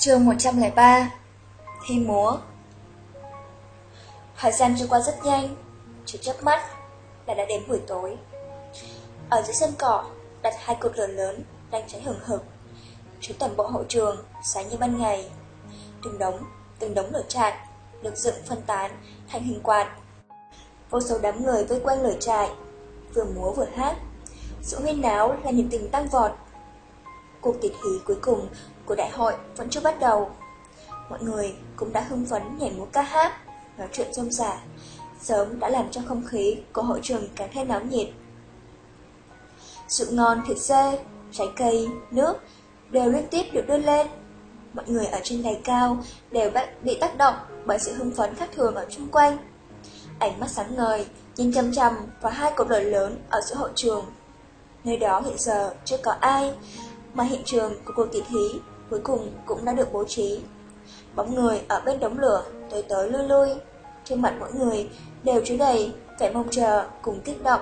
Chương 103 Thi múa Thời gian trôi qua rất nhanh, chỉ chớp mắt là đã đến buổi tối. Ở dưới sân cỏ đặt hai cột lửa lớn đang cháy hừng hực, chiếu toàn bộ hậu trường sáng như ban ngày. Từng đống, từng đống lửa trại được dựng phân tán thành hình quạt. Vô số đám người vây quanh lửa trại, vừa múa vừa hát. Sự huyên náo là nhiệt tình tăng vọt. Cuộc tiệc hí cuối cùng của đại hội vẫn chưa bắt đầu. Mọi người cũng đã hưng phấn nhảy múa ca hát, nói chuyện rôm rả, sớm đã làm cho không khí của hội trường càng thêm náo nhiệt. Sự ngon, thịt dê, trái cây, nước đều liên tiếp được đưa lên. Mọi người ở trên đài cao đều bị tác động bởi sự hưng phấn khác thường ở chung quanh. Ánh mắt sáng ngời, nhìn chăm chăm vào hai cột lửa lớn ở giữa hội trường. Nơi đó hiện giờ chưa có ai, mà hiện trường của cuộc tỷ thí cuối cùng cũng đã được bố trí. Bóng người ở bên đống lửa tới tới lui lui, trên mặt mỗi người đều chứa đầy vẻ mong chờ cùng kích động.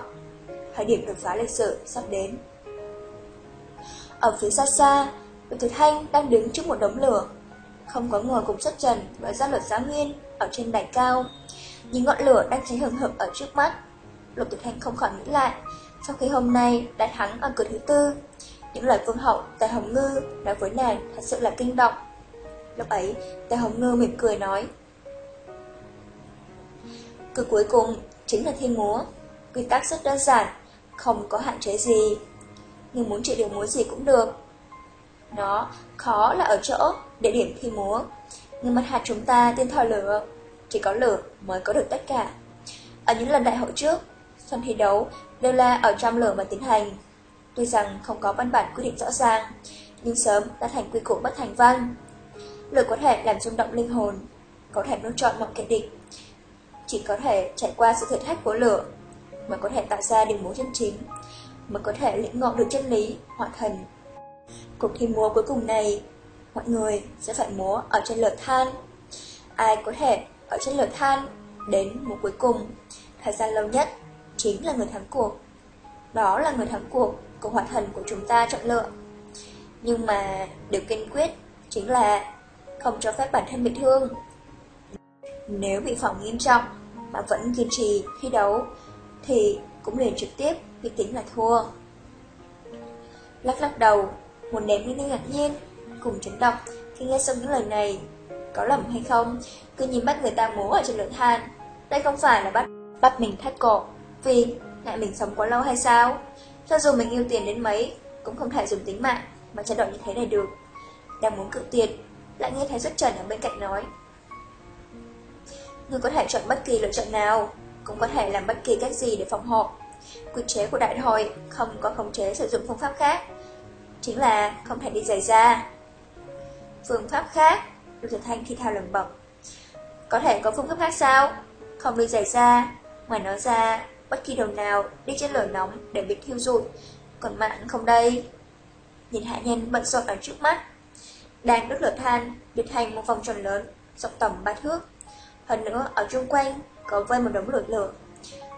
Thời điểm đột phá lịch sử sắp đến. Ở phía xa xa, Lục Tuyệt Thanh đang đứng trước một đống lửa. Không có ngờ cùng xuất trần và gia luật giá nguyên ở trên đài cao. Nhìn ngọn lửa đang cháy hừng hực ở trước mắt. Lục Tuyệt Thanh không khỏi nghĩ lại, sau khi hôm nay đã thắng ở cửa thứ tư, những lời vương hậu Tề Hồng Ngư nói với nàng thật sự là kinh động. Lúc ấy, Tề Hồng Ngư mỉm cười nói. Cứ cuối cùng chính là thi múa. Quy tắc rất đơn giản, không có hạn chế gì. Nhưng muốn trị điều múa gì cũng được. Nó khó là ở chỗ địa điểm thi múa. Nhưng mặt hạt chúng ta tiên thò lửa, chỉ có lửa mới có được tất cả. Ở những lần đại hội trước, sân thi đấu đều là ở trong lửa mà tiến hành. Tuy rằng không có văn bản quy định rõ ràng, nhưng sớm đã thành quy củ bất thành văn. Lửa có thể làm rung động linh hồn, có thể nuốt trọn mọi kẻ địch. Chỉ có thể trải qua sự thử thách của lửa, mới có thể tạo ra điều múa chân chính, mới có thể lĩnh ngộ được chân lý, họa thần. Cuộc thi múa cuối cùng này, mọi người sẽ phải múa ở trên lửa than. Ai có thể ở trên lửa than đến múa cuối cùng, thời gian lâu nhất chính là người thắng cuộc. Đó là người thắng cuộc của hoạt hình của chúng ta chọn lựa. Nhưng mà điều kiên quyết chính là không cho phép bản thân bị thương. Nếu bị phỏng nghiêm trọng mà vẫn kiên trì thi đấu thì cũng liền trực tiếp bị tính là thua. Lắc lắc đầu, một ném lên ngạc nhiên, cùng chấn động khi nghe xong những lời này. Có lầm hay không, cứ nhìn bắt người ta múa ở trên lửa than. Đây không phải là bắt bắt mình thắt cổ, vì ngại mình sống quá lâu hay sao? Cho dù mình yêu tiền đến mấy, cũng không thể dùng tính mạng mà trả đổi như thế này được. Đang muốn cự tiền, lại nghe thấy xuất trần ở bên cạnh nói. người có thể chọn bất kỳ lựa chọn nào, cũng có thể làm bất kỳ cách gì để phòng hộ. Quy chế của đại hội không có khống chế sử dụng phương pháp khác, chính là không thể đi giày ra. Phương pháp khác, Lục Thực Thanh khi thao lầm bẩm. Có thể có phương pháp khác sao? Không đi giày ra, ngoài nói ra, bất kỳ đầu nào đi trên lửa nóng để bị thiêu rụi, còn mạng không đây. Nhìn hạ nhân bận rộn ở trước mắt, đang đốt lửa than biến thành một vòng tròn lớn, rộng tầm ba thước. Hơn nữa, ở chung quanh có vây một đống lửa lửa.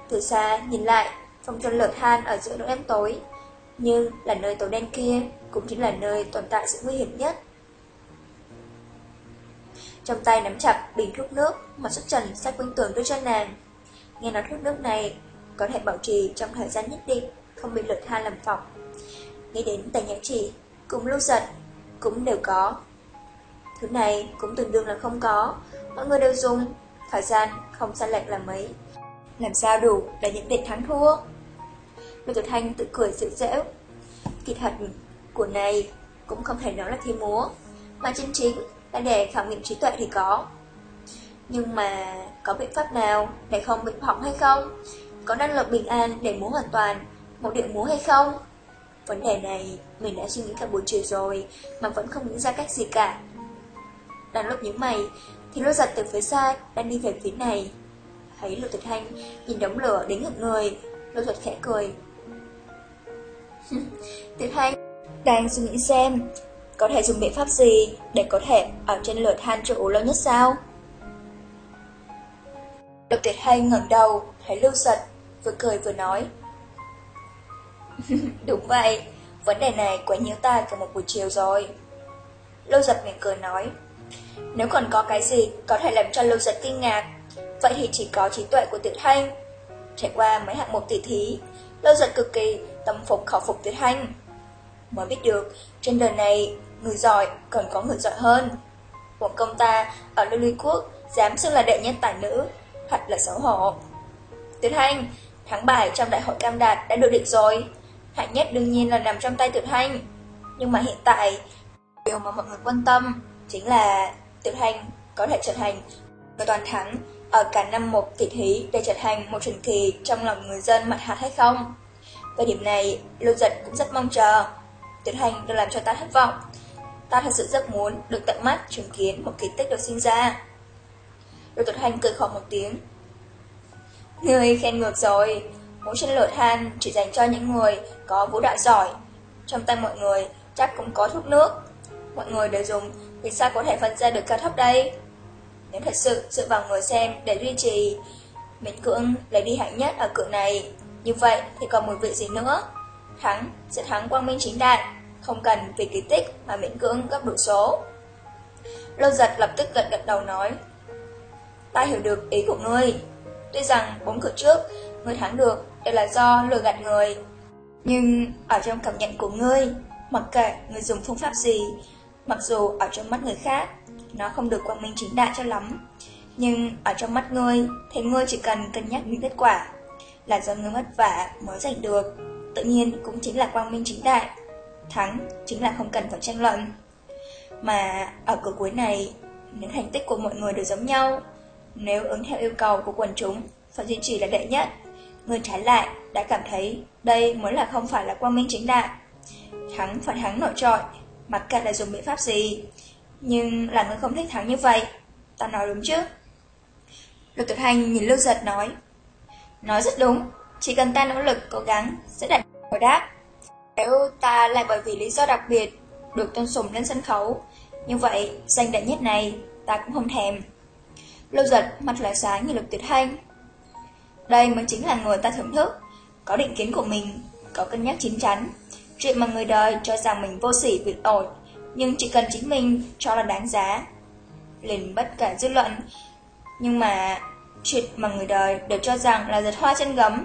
Từ xa nhìn lại, vòng tròn lửa than ở giữa nỗi đen tối, nhưng là nơi tối đen kia cũng chính là nơi tồn tại sự nguy hiểm nhất. Trong tay nắm chặt bình thuốc nước mà xuất trần sát quanh tường đưa cho nàng. Nghe nói thuốc nước này có thể bảo trì trong thời gian nhất định, không bị lượt than làm phỏng. Nghĩ đến tài nhãn trì, cùng lưu giật, cũng đều có. Thứ này cũng tương đương là không có, mọi người đều dùng, thời gian không xa lệch là mấy. Làm sao đủ để nhận định thắng thua? Lưu Tử Thanh tự cười sự dễu. Kỳ thật của này cũng không thể nói là thi múa, mà chân chính là để khảo nghiệm trí tuệ thì có. Nhưng mà có biện pháp nào để không bị hỏng hay không? Có năng lực bình an để múa hoàn toàn một điệu múa hay không? Vấn đề này mình đã suy nghĩ cả buổi chiều rồi mà vẫn không nghĩ ra cách gì cả. Đang lúc những mày thì lôi giật từ phía xa đang đi về phía này. Thấy Lục Tuyệt Thanh nhìn đống lửa đến ngực người, lôi giật khẽ cười. Tuyệt Thanh đang suy nghĩ xem có thể dùng biện pháp gì để có thể ở trên lửa than trụ lâu nhất sao? Lục Tuyệt Thanh ngẩng đầu, thấy Lưu Giật vừa cười vừa nói. Đúng vậy, vấn đề này quá nhiễu ta cả một buổi chiều rồi. lâu giật mỉm cười nói. Nếu còn có cái gì có thể làm cho lâu giật kinh ngạc, vậy thì chỉ có trí tuệ của tuyệt Thanh. Trải qua mấy hạng mục tỷ thí, lâu giật cực kỳ tâm phục khẩu phục tuyệt Thanh. Mới biết được, trên đời này, người giỏi còn có người giỏi hơn. Một công ta ở Lưu Ly Quốc dám xưng là đệ nhất tài nữ, thật là xấu hổ. Tuyệt Thanh, thắng bài trong đại hội cam đạt đã được định rồi. Hạng nhất đương nhiên là nằm trong tay Tiểu Thanh. Nhưng mà hiện tại, điều mà mọi người quan tâm chính là Tiểu Thanh có thể trở thành người toàn thắng ở cả năm một tỷ thí để trở thành một truyền kỳ trong lòng người dân mặt hạt hay không. Về điểm này, Lưu Giật cũng rất mong chờ. Tiểu Thanh đã làm cho ta thất vọng. Ta thật sự rất muốn được tận mắt chứng kiến một kỳ tích được sinh ra. Lưu Tiểu Thanh cười khổ một tiếng. Người khen ngược rồi, mỗi chân lửa than chỉ dành cho những người có vũ đạo giỏi. Trong tay mọi người chắc cũng có thuốc nước. Mọi người đều dùng Vì sao có thể phân ra được cao thấp đây? Nếu thật sự dựa vào người xem để duy trì miễn cưỡng lấy đi hạng nhất ở cự này, như vậy thì còn một vị gì nữa? Thắng sẽ thắng quang minh chính đại, không cần vì kỳ tích mà miễn cưỡng gấp đủ số. Lâu giật lập tức gật gật đầu nói, ta hiểu được ý của ngươi. Tuy rằng bốn cửa trước, ngươi thắng được đều là do lừa gạt người. Nhưng ở trong cảm nhận của ngươi, mặc kệ ngươi dùng phương pháp gì, mặc dù ở trong mắt người khác, nó không được quang minh chính đại cho lắm. Nhưng ở trong mắt ngươi, thì ngươi chỉ cần cân nhắc những kết quả, là do ngươi vất vả mới giành được. Tự nhiên cũng chính là quang minh chính đại. Thắng chính là không cần phải tranh luận. Mà ở cửa cuối này, những thành tích của mọi người đều giống nhau. Nếu ứng theo yêu cầu của quần chúng, phải duy trì là đệ nhất. Người trái lại đã cảm thấy đây mới là không phải là quang minh chính đại. Thắng phải thắng nổi trội, mặc kệ là dùng biện pháp gì. Nhưng là người không thích thắng như vậy. Ta nói đúng chứ? Lục tuyệt hành nhìn Lưu Giật nói. Nói rất đúng, chỉ cần ta nỗ lực cố gắng sẽ đạt hồi đáp. Nếu ta lại bởi vì lý do đặc biệt được tôn sùng lên sân khấu, như vậy danh đệ nhất này ta cũng không thèm lâu giật mặt lại sáng như lục tuyệt hành. Đây mới chính là người ta thưởng thức, có định kiến của mình, có cân nhắc chín chắn. Chuyện mà người đời cho rằng mình vô sỉ việc ổn, nhưng chỉ cần chính mình cho là đáng giá. Liền bất cả dư luận, nhưng mà chuyện mà người đời đều cho rằng là giật hoa chân gấm,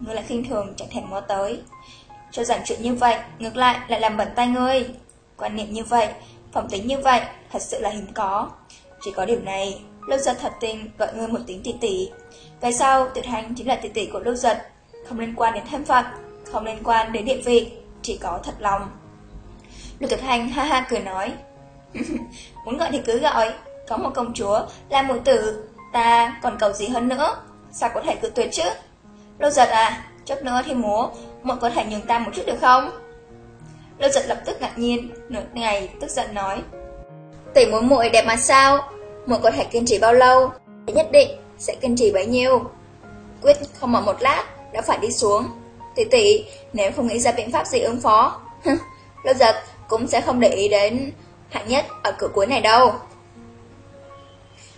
người lại khinh thường chẳng thèm ngó tới. Cho rằng chuyện như vậy, ngược lại lại làm bẩn tay ngươi. Quan niệm như vậy, phẩm tính như vậy, thật sự là hiếm có. Chỉ có điểm này, Lưu Giật thật tình gọi ngươi một tiếng tỷ tỷ. Về sau, tuyệt hành chính là tỷ tỷ của Lưu Giật, không liên quan đến thân phận, không liên quan đến địa vị, chỉ có thật lòng. Lưu Tuyệt Hành ha ha cười nói, muốn gọi thì cứ gọi, có một công chúa là một tử, ta còn cầu gì hơn nữa, sao có thể cự tuyệt chứ? Lưu Giật à, chút nữa thì múa, muội có thể nhường ta một chút được không? Lưu Giật lập tức ngạc nhiên, nửa ngày tức giận nói, tỷ muội muội đẹp mà sao? Muội có thể kiên trì bao lâu? Nhất định sẽ kiên trì bấy nhiêu. Quyết không ở một lát, đã phải đi xuống. Tỷ tỷ, nếu không nghĩ ra biện pháp gì ứng phó, lâu giật cũng sẽ không để ý đến hạng nhất ở cửa cuối này đâu.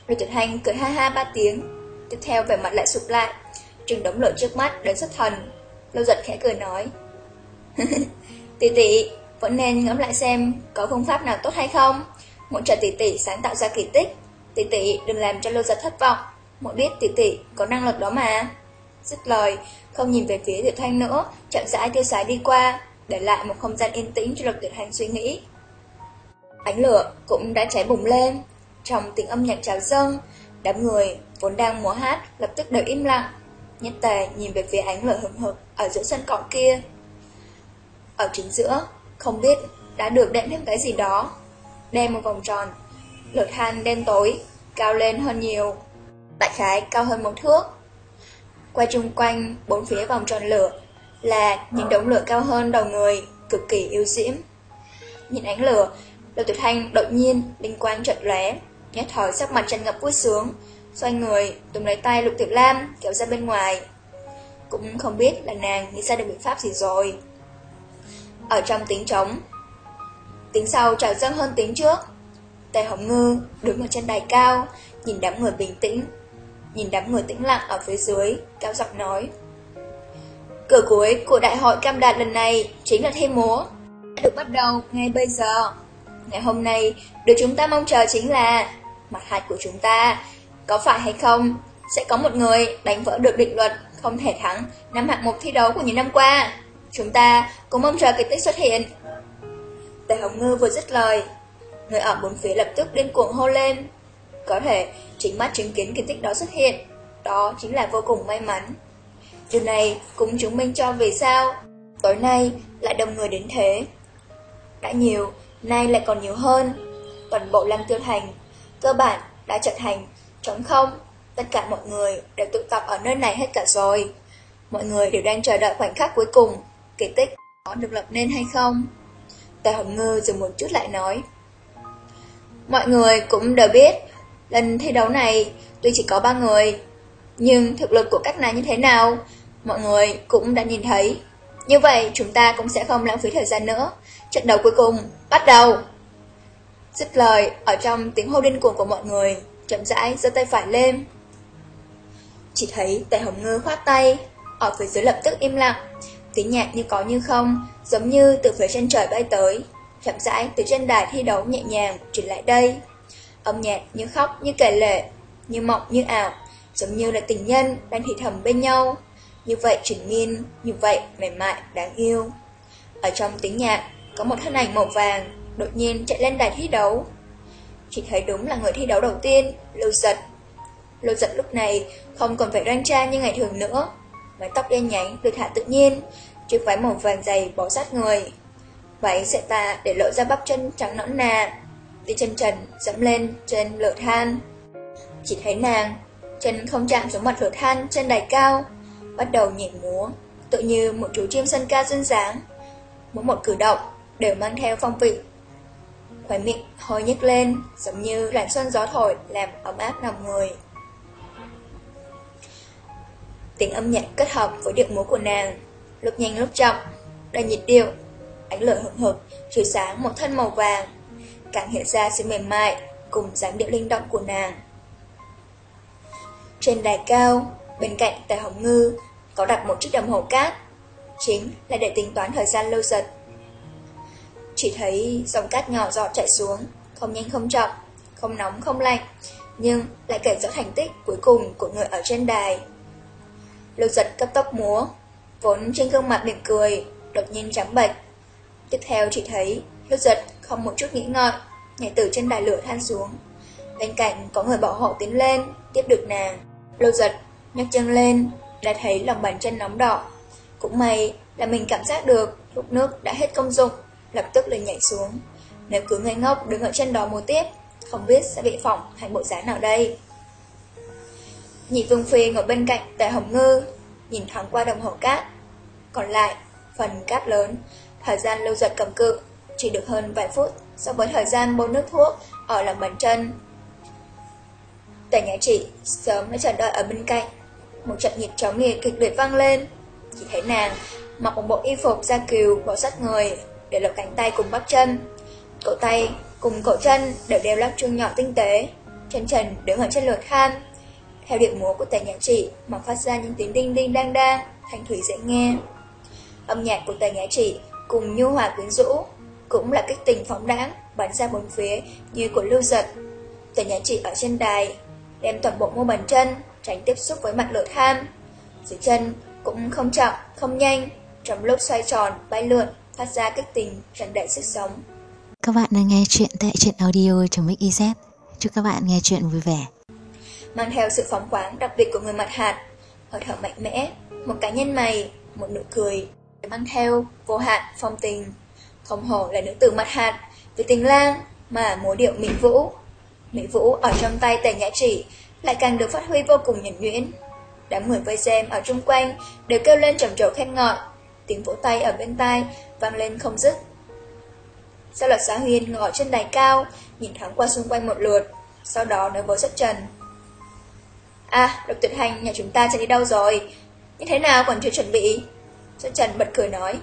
Lưu Tuyệt Hành cười ha ha ba tiếng, tiếp theo vẻ mặt lại sụp lại, trừng đống lửa trước mắt đến xuất thần. lâu giật khẽ cười nói, tỷ tỷ, vẫn nên ngẫm lại xem có phương pháp nào tốt hay không. Muốn trợ tỷ tỷ sáng tạo ra kỳ tích, tỷ tỷ đừng làm cho Lưu giật thất vọng. Mỗi biết tỷ tỷ có năng lực đó mà. Dứt lời, không nhìn về phía Tuyệt Thanh nữa, chậm rãi tiêu sái đi qua, để lại một không gian yên tĩnh cho Lục Tuyệt Thanh suy nghĩ. Ánh lửa cũng đã cháy bùng lên, trong tiếng âm nhạc trào dâng, đám người vốn đang múa hát lập tức đều im lặng. Nhất tề nhìn về phía ánh lửa hừng hực ở giữa sân cỏ kia. Ở chính giữa, không biết đã được đệm thêm cái gì đó. Đem một vòng tròn, lửa than đen tối, cao lên hơn nhiều. Đại khái cao hơn một thước. Quay chung quanh bốn phía vòng tròn lửa là những đống lửa cao hơn đầu người, cực kỳ yêu diễm. Nhìn ánh lửa, Lục Tuyệt Thanh đột nhiên linh quang chợt lóe, nhất thời sắc mặt tràn ngập vui sướng, xoay người túm lấy tay Lục Tiểu Lam kéo ra bên ngoài. Cũng không biết là nàng nghĩ ra được biện pháp gì rồi. Ở trong tiếng trống, tiếng sau trào dâng hơn tiếng trước. Tề Hồng Ngư đứng ở trên đài cao, nhìn đám người bình tĩnh, nhìn đám người tĩnh lặng ở phía dưới, cao giọng nói. Cửa cuối của đại hội cam đạt lần này chính là thi múa, đã được bắt đầu ngay bây giờ. Ngày hôm nay, điều chúng ta mong chờ chính là mặt hạt của chúng ta. Có phải hay không, sẽ có một người đánh vỡ được định luật không thể thắng năm hạng mục thi đấu của những năm qua. Chúng ta cũng mong chờ kỳ tích xuất hiện. Tề Hồng Ngư vừa dứt lời, người ở bốn phía lập tức điên cuồng hô lên. Có thể chính mắt chứng kiến kỳ tích đó xuất hiện, đó chính là vô cùng may mắn. Điều này cũng chứng minh cho vì sao tối nay lại đông người đến thế. Đã nhiều, nay lại còn nhiều hơn. Toàn bộ Lăng Tiêu Thành, cơ bản đã trở thành trống không. Tất cả mọi người đều tụ tập ở nơi này hết cả rồi. Mọi người đều đang chờ đợi khoảnh khắc cuối cùng, kỳ tích có được lập nên hay không. Tề Hồng Ngư dừng một chút lại nói. Mọi người cũng đều biết, lần thi đấu này tuy chỉ có ba người, nhưng thực lực của các nàng như thế nào, mọi người cũng đã nhìn thấy. Như vậy chúng ta cũng sẽ không lãng phí thời gian nữa. Trận đấu cuối cùng, bắt đầu! Dứt lời, ở trong tiếng hô điên cuồng của mọi người, chậm rãi giơ tay phải lên. Chỉ thấy tay hồng ngư khoát tay, ở phía dưới lập tức im lặng, tiếng nhạc như có như không, giống như từ phía chân trời bay tới, chậm rãi từ trên đài thi đấu nhẹ nhàng truyền lại đây. Âm nhạc như khóc như kể lệ, như mộng như ảo, giống như là tình nhân đang thì thầm bên nhau. Như vậy triển miên, như vậy mềm mại, đáng yêu. Ở trong tiếng nhạc, có một thân ảnh màu vàng, đột nhiên chạy lên đài thi đấu. Chỉ thấy đúng là người thi đấu đầu tiên, Lưu Giật. Lưu Giật lúc này không còn phải đoan trang như ngày thường nữa. Mái tóc đen nhánh được hạ tự nhiên, chiếc váy màu vàng dày bó sát người. Váy sẽ tà để lộ ra bắp chân trắng nõn nà, đi chân trần dẫm lên trên lửa than. Chỉ thấy nàng, chân không chạm xuống mặt lửa than trên đài cao, bắt đầu nhảy múa, tự như một chú chim sân ca duyên dáng. Mỗi một cử động đều mang theo phong vị. Khói miệng hơi nhếch lên, giống như làn xuân gió thổi làm ấm áp lòng người. Tiếng âm nhạc kết hợp với điệu múa của nàng, lúc nhanh lúc chậm, đầy nhịp điệu, ánh lửa hừng hực, chiếu sáng một thân màu vàng, càng hiện ra sự mềm mại cùng dáng điệu linh động của nàng. Trên đài cao, bên cạnh tài Hồng Ngư có đặt một chiếc đồng hồ cát, chính là để tính toán thời gian lâu giật Chỉ thấy dòng cát nhỏ giọt chạy xuống, không nhanh không chậm, không nóng không lạnh, nhưng lại kể rõ thành tích cuối cùng của người ở trên đài. lâu giật cấp tốc múa, vốn trên gương mặt mỉm cười, đột nhiên trắng bệch. Tiếp theo chỉ thấy Hiếu giật không một chút nghĩ ngợi, nhảy từ trên đài lửa than xuống. Bên cạnh có người bảo hộ tiến lên, tiếp được nàng. Lâu giật nhấc chân lên, đã thấy lòng bàn chân nóng đỏ. Cũng may là mình cảm giác được lúc nước đã hết công dụng, lập tức liền nhảy xuống. Nếu cứ ngây ngốc đứng ở trên đó một tiếp, không biết sẽ bị phỏng thành bộ giá nào đây. Nhị Vương Phi ngồi bên cạnh Tề Hồng Ngư, nhìn thoáng qua đồng hồ cát. Còn lại, phần cát lớn, thời gian lâu giật cầm cự, chỉ được hơn vài phút so với thời gian bôi nước thuốc ở lòng bàn chân. Tề nhà chị sớm đã chờ đợi ở bên cạnh. Một trận nhịp chóng nghiệt kịch liệt vang lên. Chỉ thấy nàng mặc một bộ y phục da kiều bỏ sắt người để lộ cánh tay cùng bắp chân. Cổ tay cùng cổ chân đều đeo lắc chuông nhỏ tinh tế. Chân trần đứng ở trên lượt khan theo điệu múa của tề nhạc trị mà phát ra những tiếng đinh đinh đang đang, thanh thủy dễ nghe. Âm nhạc của tề nhạc trị cùng nhu hòa quyến rũ, cũng là kích tình phóng đáng, bắn ra bốn phía như của lưu giật. Tề nhạc trị ở trên đài, đem toàn bộ mô bàn chân, tránh tiếp xúc với mặt lửa than. Dưới chân cũng không chậm, không nhanh, trong lúc xoay tròn, bay lượn, phát ra kích tình, tràn đầy sức sống. Các bạn đang nghe chuyện tại truyện audio trong Mix Chúc các bạn nghe chuyện vui vẻ mang theo sự phóng khoáng đặc biệt của người mặt hạt, hơi thở mạnh mẽ, một cái nhân mày, một nụ cười, mang theo vô hạn phong tình. Không hổ là nữ tử mặt hạt, vì tình lang mà múa điệu mỹ vũ. Mỹ vũ ở trong tay tề nhã chỉ lại càng được phát huy vô cùng nhuẩn nhuyễn. Đám người vây xem ở chung quanh đều kêu lên trầm trồ khen ngợi, tiếng vỗ tay ở bên tai vang lên không dứt. Sau lật xã huyên ngồi trên đài cao, nhìn thoáng qua xung quanh một lượt, sau đó nói với rất trần. À, độc tuyệt hành nhà chúng ta sẽ đi đâu rồi? Như thế nào còn chưa chuẩn bị? Xuân Trần bật cười nói.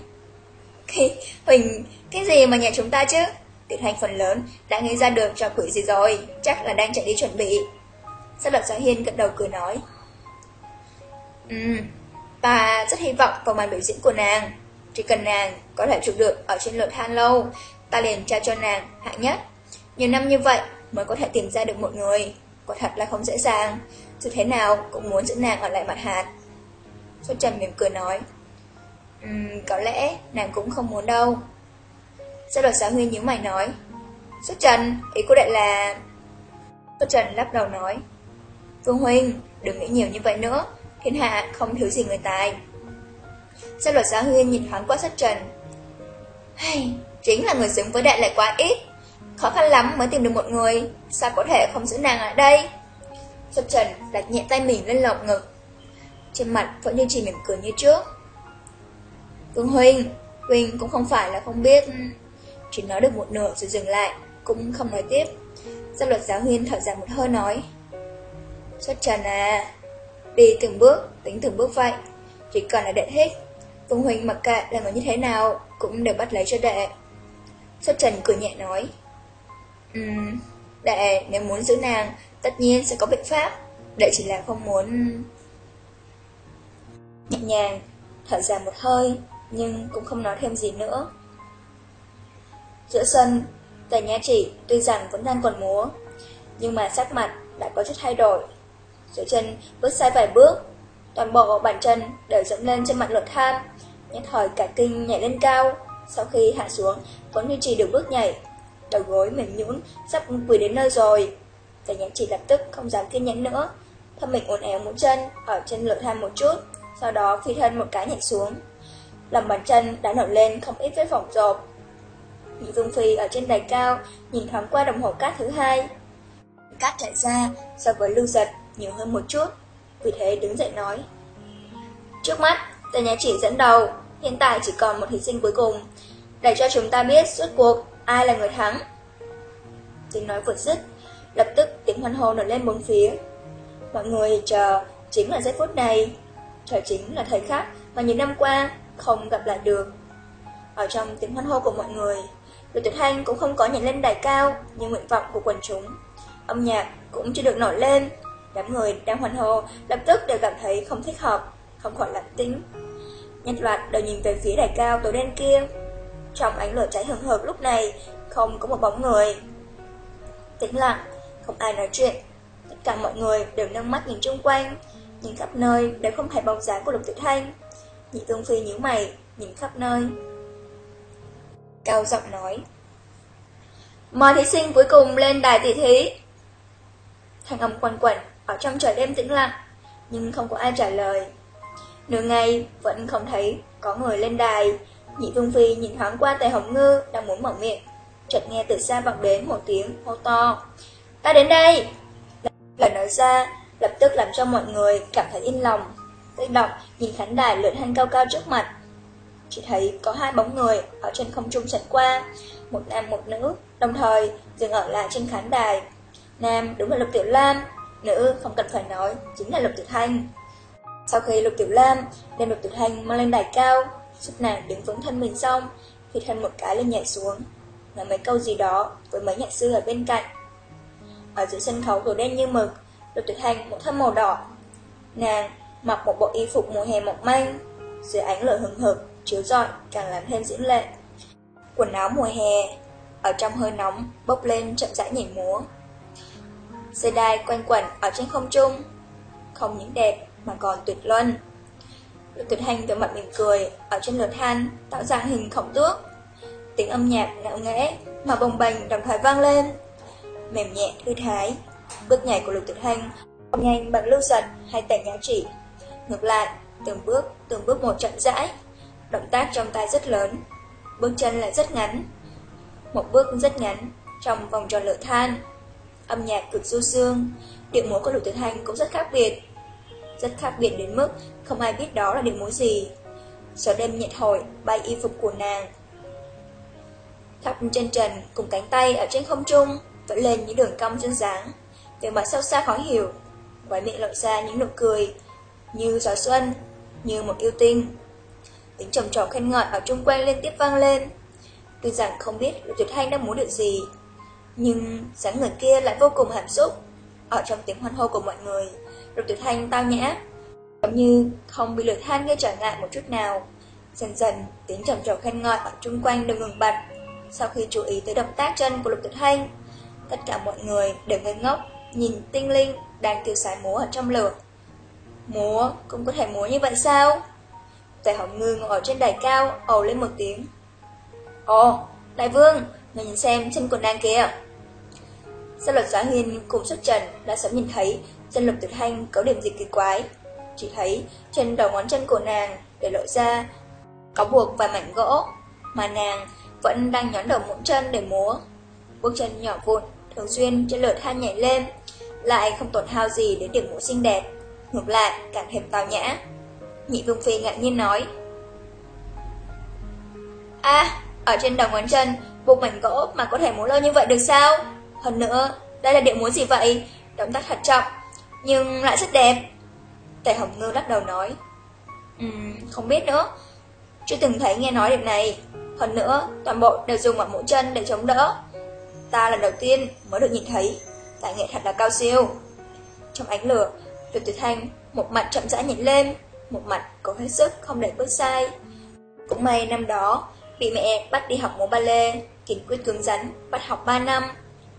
Cái, Huỳnh, cái gì mà nhà chúng ta chứ? Tuyệt hành phần lớn đã nghĩ ra được cho quỷ gì rồi, chắc là đang chạy đi chuẩn bị. Sát lập giáo hiên gật đầu cười nói. Ừm, ta rất hy vọng vào màn biểu diễn của nàng. Chỉ cần nàng có thể chụp được ở trên lượt than lâu, ta liền trao cho nàng hạng nhất. Nhiều năm như vậy mới có thể tìm ra được một người, quả thật là không dễ dàng, dù thế nào cũng muốn giữ nàng ở lại mặt hạt. Xuân Trần mỉm cười nói, um, có lẽ nàng cũng không muốn đâu. Sao luật giáo huyên nhíu mày nói, Xuất Trần, ý của đại là... Xuất Trần lắp đầu nói, Vương Huynh, đừng nghĩ nhiều như vậy nữa, thiên hạ không thiếu gì người tài. Sao luật giáo huyên nhìn thoáng qua Xuất Trần, hay, chính là người xứng với đại lại quá ít. Khó khăn lắm mới tìm được một người, sao có thể không giữ nàng ở đây? Xuất Trần đặt nhẹ tay mình lên lọc ngực. Trên mặt vẫn như chỉ mỉm cười như trước. Vương Huynh, Huynh cũng không phải là không biết. Chỉ nói được một nửa rồi dừng lại, cũng không nói tiếp. Gia luật giáo huyên thở dài một hơi nói. Xuất Trần à, đi từng bước, tính từng bước vậy. Chỉ cần là đệ thích, Vương Huynh mặc kệ là người như thế nào, cũng đều bắt lấy cho đệ. Xuất Trần cười nhẹ nói. Ừm, đệ nếu muốn giữ nàng, tất nhiên sẽ có biện pháp. Đệ chỉ là không muốn... Nhẹ nhàng, thở ra một hơi, nhưng cũng không nói thêm gì nữa. Giữa sân, tề nha chỉ tuy rằng vẫn đang còn múa, nhưng mà sắc mặt đã có chút thay đổi. Dưới chân bước sai vài bước, toàn bộ bàn chân đều dẫm lên trên mặt luật than, nhất thời cả kinh nhảy lên cao, sau khi hạ xuống vẫn duy trì được bước nhảy. Đầu gối mềm nhũn sắp quỳ đến nơi rồi. Tề nha chỉ lập tức không dám kiên nhẫn nữa, thân mình uốn éo mũi chân ở trên lượt than một chút, sau đó phi thân một cái nhảy xuống. Lòng bàn chân đã nổi lên không ít vết phỏng rộp. Nhị dung Phi ở trên đài cao, nhìn thoáng qua đồng hồ cát thứ hai. Cát chạy ra, so với lưu giật, nhiều hơn một chút, vì thế đứng dậy nói. Trước mắt, tề nhà chỉ dẫn đầu, hiện tại chỉ còn một thí sinh cuối cùng, để cho chúng ta biết suốt cuộc ai là người thắng. Tiếng nói vừa dứt, lập tức tiếng hoan hô nổi lên bốn phía. Mọi người chờ chính là giây phút này, chờ chính là thời khắc mà nhiều năm qua không gặp lại được. Ở trong tiếng hoan hô của mọi người, Lục Tuyệt Thanh cũng không có nhảy lên đài cao như nguyện vọng của quần chúng. Âm nhạc cũng chưa được nổi lên, đám người đang hoan hô lập tức đều cảm thấy không thích hợp, không khỏi lặng tính. Nhất loạt đều nhìn về phía đài cao tối đen kia. Trong ánh lửa cháy hừng hực lúc này, không có một bóng người. Tĩnh lặng, không ai nói chuyện. Tất cả mọi người đều nâng mắt nhìn chung quanh, nhìn khắp nơi đều không thấy bóng dáng của Lục Tuyệt Thanh. Nhị Tương Phi nhíu mày, nhìn khắp nơi. Cao giọng nói. Mời thí sinh cuối cùng lên đài tỷ thí. Thanh âm quanh quẩn ở trong trời đêm tĩnh lặng, nhưng không có ai trả lời. Nửa ngày vẫn không thấy có người lên đài. Nhị Tương Phi nhìn thoáng qua Tề Hồng Ngư đang muốn mở miệng. Chợt nghe từ xa vọng đến một tiếng hô to. Ta đến đây! Lời nói ra lập tức làm cho mọi người cảm thấy yên lòng. Kích động nhìn khán đài lượn hành cao cao trước mặt. Chỉ thấy có hai bóng người ở trên không trung chạy qua, một nam một nữ, đồng thời dừng ở lại trên khán đài. Nam đúng là Lục Tiểu Lam, nữ không cần phải nói, chính là Lục Tiểu Thanh. Sau khi Lục Tiểu Lam đem Lục Tiểu Thanh mang lên đài cao, giúp nàng đứng vững thân mình xong, thì thân một cái lên nhảy xuống, nói mấy câu gì đó với mấy nhạc sư ở bên cạnh. Ở giữa sân khấu đồ đen như mực, Lục Tiểu Thanh một thân màu đỏ. Nàng mặc một bộ y phục mùa hè mỏng manh, dưới ánh lửa hừng hực, chiếu rọi càng làm thêm diễn lệ. Quần áo mùa hè, ở trong hơi nóng, bốc lên chậm rãi nhảy múa. Dây đai quanh quẩn ở trên không trung, không những đẹp mà còn tuyệt luân. Lục tuyệt hành từ mặt mỉm cười ở trên lửa than tạo dạng hình khổng tước. Tiếng âm nhạc ngạo nghẽ mà bồng bềnh đồng thời vang lên. Mềm nhẹ thư thái, bước nhảy của lục tuyệt hành nhanh bằng lưu giật hay tẻ nhã chỉ. Ngược lại, từng bước, từng bước một chậm rãi, động tác trong tay rất lớn, bước chân lại rất ngắn. Một bước rất ngắn, trong vòng tròn lửa than. Âm nhạc cực du dương, điệu múa của lục tuyệt hành cũng rất khác biệt. Rất khác biệt đến mức không ai biết đó là điệu múa gì. Gió đêm nhẹ thổi bay y phục của nàng. Khắp chân trần cùng cánh tay ở trên không trung vẫn lên những đường cong chân dáng. Về mặt sâu xa khó hiểu, quái miệng lộ ra những nụ cười, như gió xuân, như một yêu tinh. Tiếng trầm trò khen ngợi ở chung quanh liên tiếp vang lên. Tuy rằng không biết Lục Tuyệt Thanh đang muốn được gì, nhưng dáng người kia lại vô cùng hàm xúc. Ở trong tiếng hoan hô của mọi người, Lục Tuyệt Thanh tao nhã, giống như không bị lửa than gây trở ngại một chút nào. Dần dần, tiếng trầm trò khen ngợi ở chung quanh đều ngừng bật. sau khi chú ý tới động tác chân của Lục Tuyệt thanh, Tất cả mọi người đều ngây ngốc, nhìn tinh linh đang tiêu sái múa ở trong lửa. Múa cũng có thể múa như vậy sao? Tề Hồng Ngư ngồi ở trên đài cao, ầu lên một tiếng. Ồ, đại vương, người nhìn xem chân của nàng kìa. Gia luật giá huyên cùng xuất trần đã sớm nhìn thấy chân lục tuyệt hành có điểm gì kỳ quái. Chỉ thấy trên đầu ngón chân của nàng để lộ ra có buộc vài mảnh gỗ, mà nàng vẫn đang nhón đầu mũi chân để múa. Bước chân nhỏ vụn, thường xuyên trên lượt hai nhảy lên, lại không tổn hao gì đến điểm múa xinh đẹp, ngược lại càng thêm tào nhã. Nhị Vương Phi ngạc nhiên nói. À, ở trên đầu ngón chân, buộc mảnh gỗ mà có thể múa lâu như vậy được sao? Hơn nữa, đây là điệu múa gì vậy? Động tác thật trọng, nhưng lại rất đẹp. Tề Hồng Ngư lắc đầu nói. Um, không biết nữa, chưa từng thấy nghe nói điểm này. Hơn nữa, toàn bộ đều dùng ở mũi chân để chống đỡ. Ta lần đầu tiên mới được nhìn thấy, tài nghệ thật là cao siêu. Trong ánh lửa, Tuyệt Tuyệt Thanh một mặt chậm rãi nhảy lên, một mặt cố hết sức không để bước sai. Cũng may năm đó, bị mẹ bắt đi học múa lê, kiên quyết cứng rắn, bắt học 3 năm.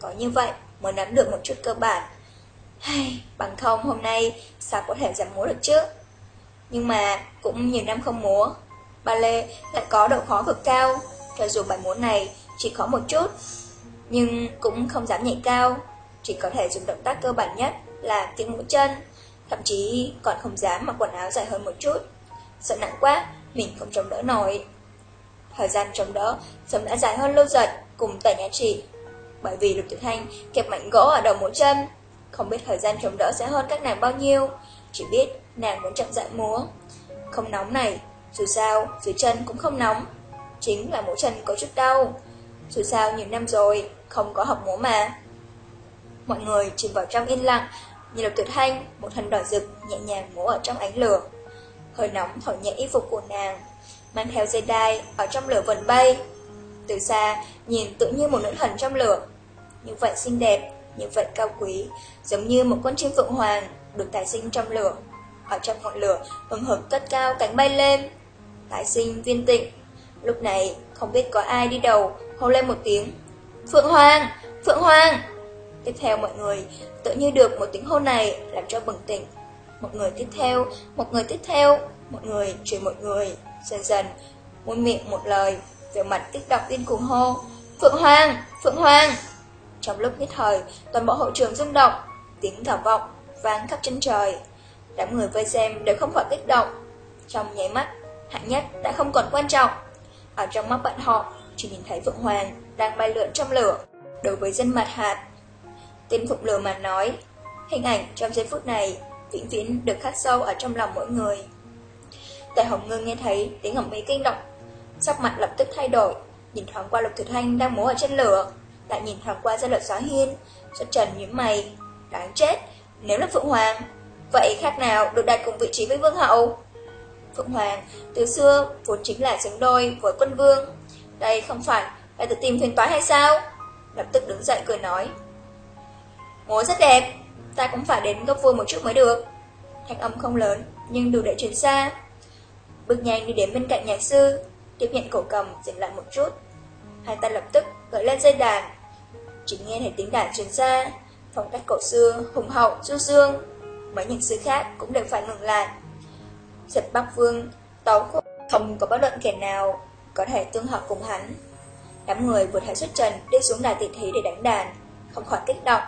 Có như vậy mới nắm được một chút cơ bản. Hay, bằng không hôm nay sao có thể giảm múa được chứ? Nhưng mà cũng nhiều năm không múa, ba lê lại có độ khó cực cao, cho dù bài múa này chỉ khó một chút, nhưng cũng không dám nhảy cao, chỉ có thể dùng động tác cơ bản nhất là tiếng mũi chân, thậm chí còn không dám mặc quần áo dài hơn một chút. Sợ nặng quá, mình không chống đỡ nổi. Thời gian chống đỡ sớm đã dài hơn lâu giật cùng tẩy nhà chị, Bởi vì Lục Tiểu Thanh kẹp mảnh gỗ ở đầu mũi chân, không biết thời gian chống đỡ sẽ hơn các nàng bao nhiêu, chỉ biết nàng muốn chậm dại múa. Không nóng này, dù sao dưới chân cũng không nóng, chính là mũi chân có chút đau. Dù sao nhiều năm rồi, không có học múa mà. Mọi người chìm vào trong yên lặng, nhìn là Tuyệt Thanh, một thân đỏ rực nhẹ nhàng múa ở trong ánh lửa. Hơi nóng thổi nhẹ y phục của nàng, mang theo dây đai ở trong lửa vần bay. Từ xa, nhìn tự như một nữ thần trong lửa. Như vậy xinh đẹp, như vậy cao quý, giống như một con chim phượng hoàng được tái sinh trong lửa. Ở trong ngọn lửa, hừng hực cất cao cánh bay lên. Tái sinh viên tịnh. Lúc này, không biết có ai đi đầu, hô lên một tiếng. Phượng Hoàng! Phượng Hoàng! Tiếp theo mọi người tự như được một tiếng hô này làm cho bừng tỉnh. Một người tiếp theo, một người tiếp theo, một người chửi một người, dần dần, môi miệng một lời, về mặt kích động điên cuồng hô. Phượng Hoàng! Phượng Hoàng! Trong lúc nhất thời, toàn bộ hội trường rung động, tiếng thảo vọng, vang khắp chân trời. Đám người vây xem đều không khỏi kích động. Trong nháy mắt, hạng nhất đã không còn quan trọng. Ở trong mắt bạn họ, chỉ nhìn thấy Phượng Hoàng đang bay lượn trong lửa. Đối với dân mặt hạt, tên Phụng Lừa mà nói, hình ảnh trong giây phút này vĩnh viễn được khắc sâu ở trong lòng mỗi người. Tại Hồng Ngưng nghe thấy tiếng ẩm ý kinh động, sắc mặt lập tức thay đổi, nhìn thoáng qua Lục Thực Thanh đang múa ở trên lửa, lại nhìn thoáng qua gia luật xóa hiên, xuất trần nhíu mày, đáng chết, nếu là Phượng Hoàng, vậy khác nào được đặt cùng vị trí với Vương Hậu? Phượng Hoàng từ xưa vốn chính là xứng đôi với quân vương, đây không phải là tự tìm phiền toái hay sao? Lập tức đứng dậy cười nói. Múa rất đẹp, ta cũng phải đến gấp vui một chút mới được. Thanh âm không lớn, nhưng đủ để truyền xa. Bước nhanh đi đến bên cạnh nhạc sư, tiếp nhận cổ cầm dừng lại một chút. Hai ta lập tức gợi lên dây đàn. Chỉ nghe thấy tiếng đàn truyền xa, phong cách cổ xưa, hùng hậu, du dương. Mấy nhạc sư khác cũng đều phải ngừng lại. Giật Bắc Vương, tấu khúc, không có bất luận kẻ nào có thể tương hợp cùng hắn. Đám người vừa thấy xuất trần đi xuống đài tỷ thí để đánh đàn, không khỏi kích động,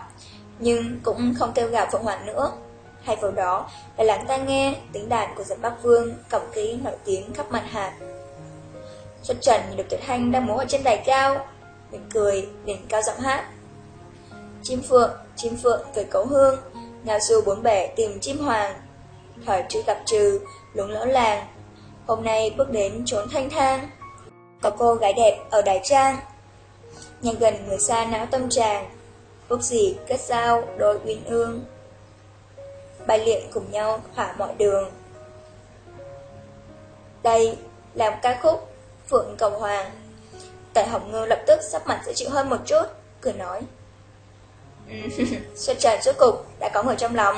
nhưng cũng không kêu gào Phượng Hoàng nữa. Hay vào đó là lắng tai nghe tiếng đàn của giật Bắc Vương cầm ký nổi tiếng khắp mặt hạt. Xuất trần nhìn được Tuyệt Hành đang múa ở trên đài cao, mình cười, đỉnh cao giọng hát. Chim phượng, chim phượng về cấu hương, ngao du bốn bể tìm chim hoàng. Thời trừ gặp trừ, lúng lỡ làng, hôm nay bước đến trốn thanh thang. Có cô gái đẹp ở đài trang, nhà gần người xa não tâm tràng, ước gì kết giao đôi uyên ương. Bài luyện cùng nhau thỏa mọi đường. Đây là một ca khúc Phượng Cầu Hoàng. Tại Hồng Ngư lập tức sắp mặt dễ chịu hơn một chút, cười nói. Xuất trần suốt cục đã có người trong lòng.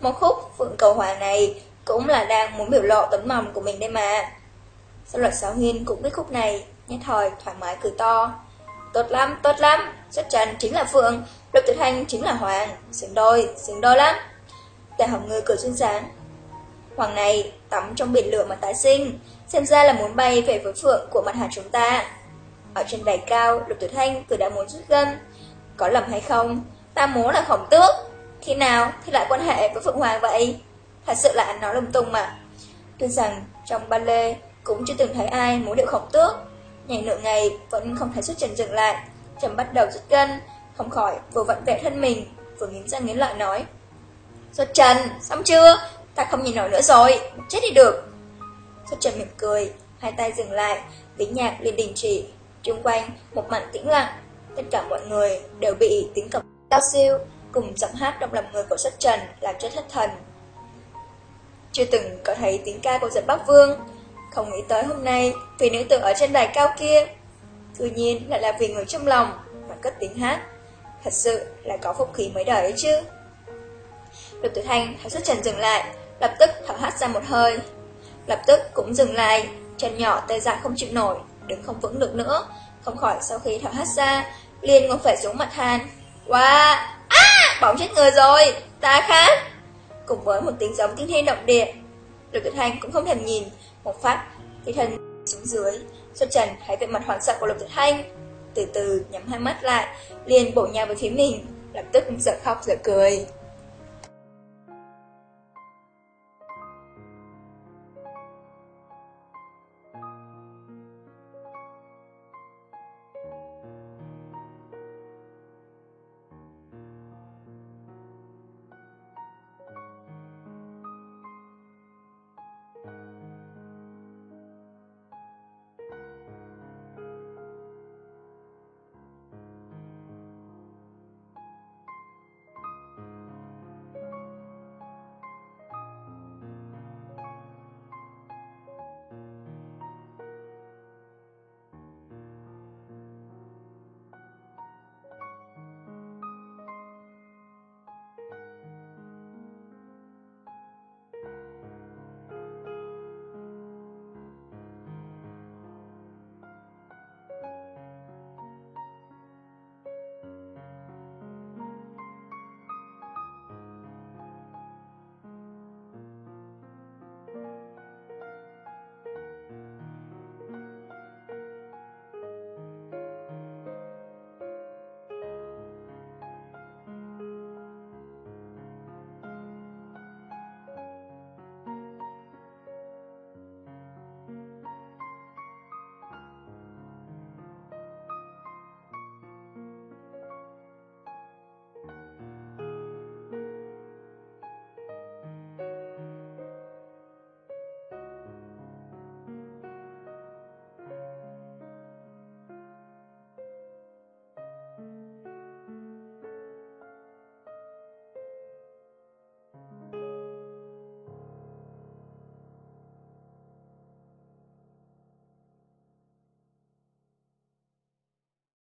Một khúc Phượng Cầu Hoàng này cũng là đang muốn biểu lộ tấm lòng của mình đây mà. Sau luật sáu huyên cũng biết khúc này, nhất thời thoải mái cười to. Tốt lắm, tốt lắm, xuất trần chính là Phượng, Lục Tuyệt Hành chính là Hoàng, xứng đôi, xứng đôi lắm. Tề Hồng Ngư cười xuyên sáng. Hoàng này tắm trong biển lửa mà tái sinh, xem ra là muốn bay về với Phượng của mặt hạt chúng ta. Ở trên đài cao, Lục Tuyệt Hành cứ đã muốn rút gân. Có lầm hay không? Ta muốn là khổng tước. Khi nào thì lại quan hệ với Phượng Hoàng vậy? Thật sự là anh nói lung tung mà. Tuy rằng trong ba lê cũng chưa từng thấy ai muốn điệu khổng tước. Nhảy nửa ngày vẫn không thấy xuất trần dừng lại. Trầm bắt đầu rút gân, không khỏi vừa vặn vẹn thân mình, vừa nghiến răng nghiến lợi nói. Xuất trần, xong chưa? Ta không nhìn nổi nữa rồi, chết đi được. Xuất trần mỉm cười, hai tay dừng lại, vĩ nhạc liền đình chỉ. Trung quanh một mảnh tĩnh lặng, tất cả mọi người đều bị tiếng cầm cao siêu cùng giọng hát trong lòng người của xuất trần làm cho thất thần. Chưa từng có thấy tiếng ca của giật Bắc Vương, không nghĩ tới hôm nay vì nữ tử ở trên đài cao kia, tuy nhiên lại là vì người trong lòng mà cất tiếng hát. Thật sự là có phúc khí mới đời ấy chứ. Lục Tử Thanh thấy xuất trần dừng lại, lập tức thở hát ra một hơi. Lập tức cũng dừng lại, chân nhỏ tê dại không chịu nổi, đứng không vững được nữa, không khỏi sau khi thở hát ra, liền ngồi phải xuống mặt than. Wow! À! Bỏng chết người rồi! Ta khát! Cùng với một tiếng giống tiếng thiên động địa, Lục Tử Thanh cũng không thèm nhìn, một phát, thì thân xuống dưới. Xuất Trần thấy vẻ mặt hoảng sợ của Lục Tuyệt Thanh, từ từ nhắm hai mắt lại, liền bổ nhào về phía mình, lập tức giở khóc giở cười.